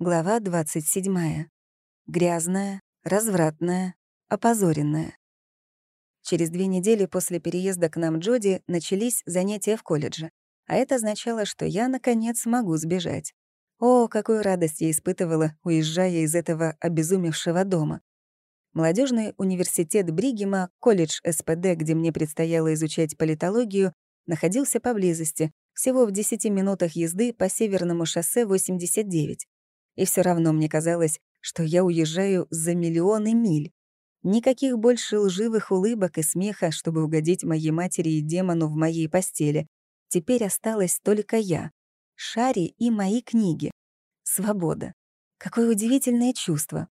Глава 27. Грязная, развратная, опозоренная. Через две недели после переезда к нам Джоди начались занятия в колледже, а это означало, что я, наконец, могу сбежать. О, какую радость я испытывала, уезжая из этого обезумевшего дома. Молодежный университет Бригема, колледж СПД, где мне предстояло изучать политологию, находился поблизости, всего в 10 минутах езды по северному шоссе 89. И все равно мне казалось, что я уезжаю за миллионы миль. Никаких больше лживых улыбок и смеха, чтобы угодить моей матери и демону в моей постели. Теперь осталась только я, Шари и мои книги. Свобода. Какое удивительное чувство.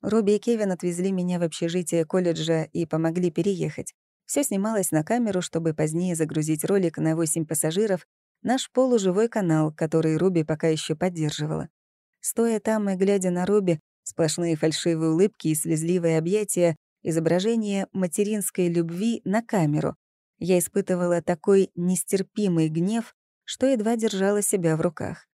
Робби и Кевин отвезли меня в общежитие колледжа и помогли переехать. Все снималось на камеру, чтобы позднее загрузить ролик на 8 пассажиров, наш полуживой канал, который Руби пока еще поддерживала. Стоя там и глядя на Робби, сплошные фальшивые улыбки и слезливые объятия, изображение материнской любви на камеру. Я испытывала такой нестерпимый гнев, что едва держала себя в руках.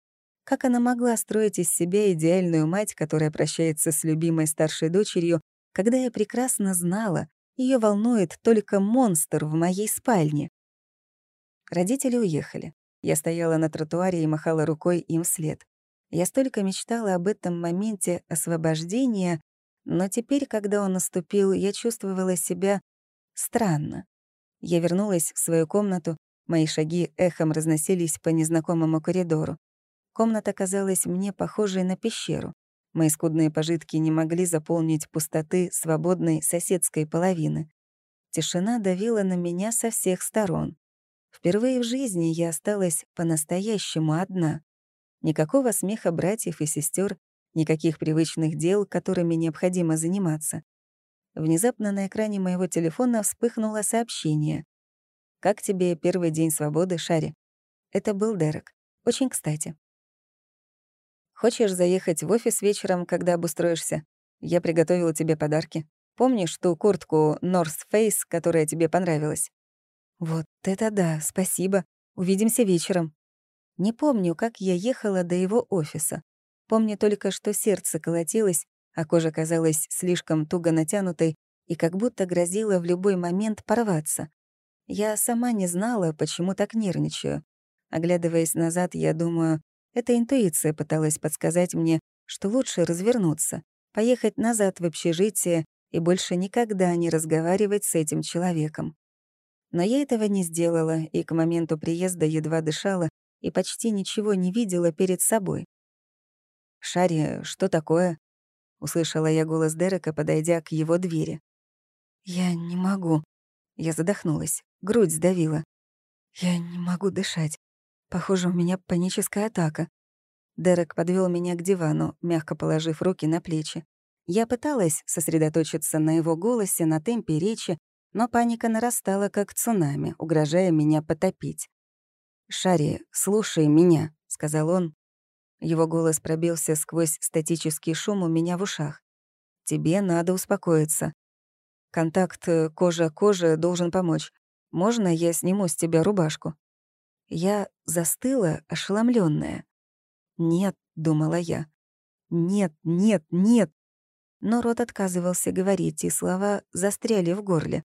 Как она могла строить из себя идеальную мать, которая прощается с любимой старшей дочерью, когда я прекрасно знала, ее волнует только монстр в моей спальне? Родители уехали. Я стояла на тротуаре и махала рукой им вслед. Я столько мечтала об этом моменте освобождения, но теперь, когда он наступил, я чувствовала себя странно. Я вернулась в свою комнату, мои шаги эхом разносились по незнакомому коридору. Комната казалась мне похожей на пещеру. Мои скудные пожитки не могли заполнить пустоты свободной соседской половины. Тишина давила на меня со всех сторон. Впервые в жизни я осталась по-настоящему одна. Никакого смеха братьев и сестер, никаких привычных дел, которыми необходимо заниматься. Внезапно на экране моего телефона вспыхнуло сообщение. «Как тебе первый день свободы, Шари?» Это был Дерек. Очень кстати. «Хочешь заехать в офис вечером, когда обустроишься? Я приготовила тебе подарки. Помнишь ту куртку North Face, которая тебе понравилась?» «Вот это да, спасибо. Увидимся вечером». Не помню, как я ехала до его офиса. Помню только, что сердце колотилось, а кожа казалась слишком туго натянутой и как будто грозила в любой момент порваться. Я сама не знала, почему так нервничаю. Оглядываясь назад, я думаю, эта интуиция пыталась подсказать мне, что лучше развернуться, поехать назад в общежитие и больше никогда не разговаривать с этим человеком. Но я этого не сделала, и к моменту приезда едва дышала, и почти ничего не видела перед собой. «Шари, что такое?» — услышала я голос Дерека, подойдя к его двери. «Я не могу». Я задохнулась, грудь сдавила. «Я не могу дышать. Похоже, у меня паническая атака». Дерек подвел меня к дивану, мягко положив руки на плечи. Я пыталась сосредоточиться на его голосе, на темпе речи, но паника нарастала, как цунами, угрожая меня потопить. «Шари, слушай меня», — сказал он. Его голос пробился сквозь статический шум у меня в ушах. «Тебе надо успокоиться. Контакт э, кожа-кожа должен помочь. Можно я сниму с тебя рубашку?» Я застыла, ошеломленная. «Нет», — думала я. «Нет, нет, нет». Но рот отказывался говорить, и слова застряли в горле.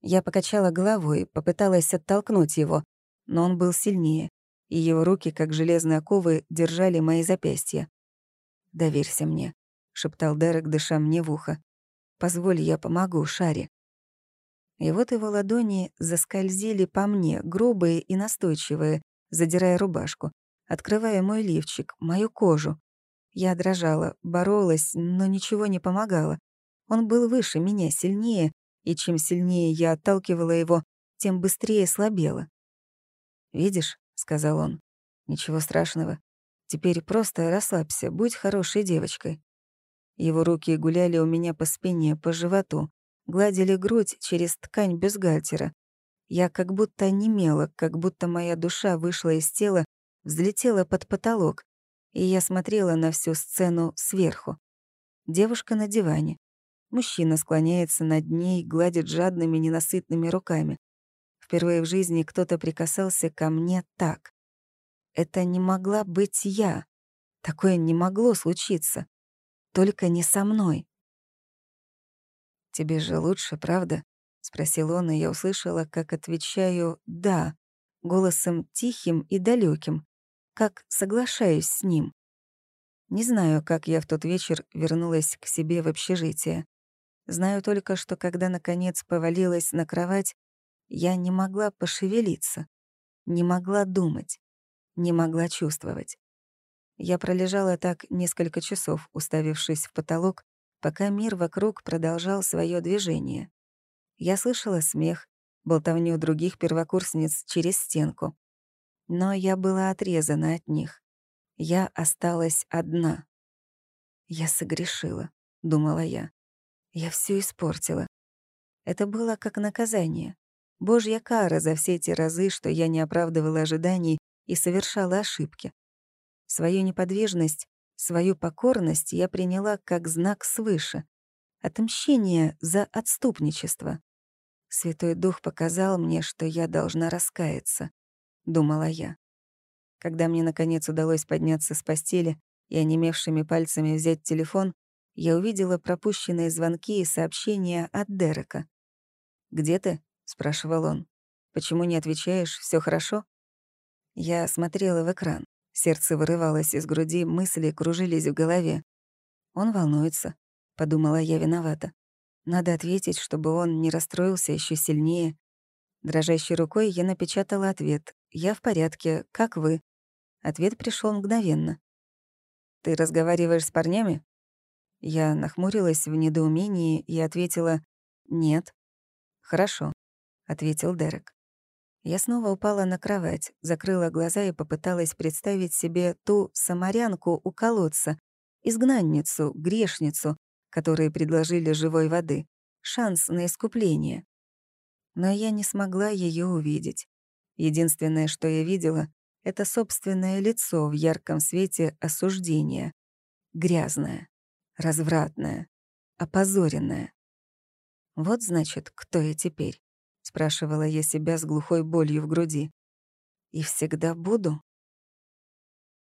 Я покачала головой, попыталась оттолкнуть его, но он был сильнее, и его руки, как железные оковы, держали мои запястья. «Доверься мне», — шептал Дерек, дыша мне в ухо. «Позволь, я помогу, Шаре». И вот его ладони заскользили по мне, грубые и настойчивые, задирая рубашку, открывая мой лифчик, мою кожу. Я дрожала, боролась, но ничего не помогало. Он был выше меня, сильнее, и чем сильнее я отталкивала его, тем быстрее слабела. «Видишь», — сказал он, — «ничего страшного. Теперь просто расслабься, будь хорошей девочкой». Его руки гуляли у меня по спине, по животу, гладили грудь через ткань бюстгальтера. Я как будто онемела, как будто моя душа вышла из тела, взлетела под потолок, и я смотрела на всю сцену сверху. Девушка на диване. Мужчина склоняется над ней, гладит жадными, ненасытными руками. Впервые в жизни кто-то прикасался ко мне так. Это не могла быть я. Такое не могло случиться. Только не со мной. «Тебе же лучше, правда?» — спросил он, и я услышала, как отвечаю «да», голосом тихим и далеким, как соглашаюсь с ним. Не знаю, как я в тот вечер вернулась к себе в общежитие. Знаю только, что когда, наконец, повалилась на кровать, я не могла пошевелиться, не могла думать, не могла чувствовать. Я пролежала так несколько часов, уставившись в потолок, пока мир вокруг продолжал свое движение. Я слышала смех, болтовню других первокурсниц через стенку. Но я была отрезана от них. Я осталась одна. «Я согрешила», — думала я. «Я все испортила». Это было как наказание. Божья кара за все эти разы, что я не оправдывала ожиданий и совершала ошибки. Свою неподвижность, свою покорность я приняла как знак свыше. Отмщение за отступничество. Святой Дух показал мне, что я должна раскаяться, — думала я. Когда мне, наконец, удалось подняться с постели и онемевшими пальцами взять телефон, я увидела пропущенные звонки и сообщения от Дерека. «Где ты?» — спрашивал он. «Почему не отвечаешь? Все хорошо?» Я смотрела в экран. Сердце вырывалось из груди, мысли кружились в голове. «Он волнуется», — подумала я виновата. «Надо ответить, чтобы он не расстроился еще сильнее». Дрожащей рукой я напечатала ответ. «Я в порядке. Как вы?» Ответ пришел мгновенно. «Ты разговариваешь с парнями?» Я нахмурилась в недоумении и ответила «нет». «Хорошо ответил Дерек. Я снова упала на кровать, закрыла глаза и попыталась представить себе ту самарянку у колодца, изгнанницу, грешницу, которые предложили живой воды, шанс на искупление. Но я не смогла ее увидеть. Единственное, что я видела, это собственное лицо в ярком свете осуждения. Грязное, развратное, опозоренное. Вот, значит, кто я теперь. — спрашивала я себя с глухой болью в груди. «И всегда буду?»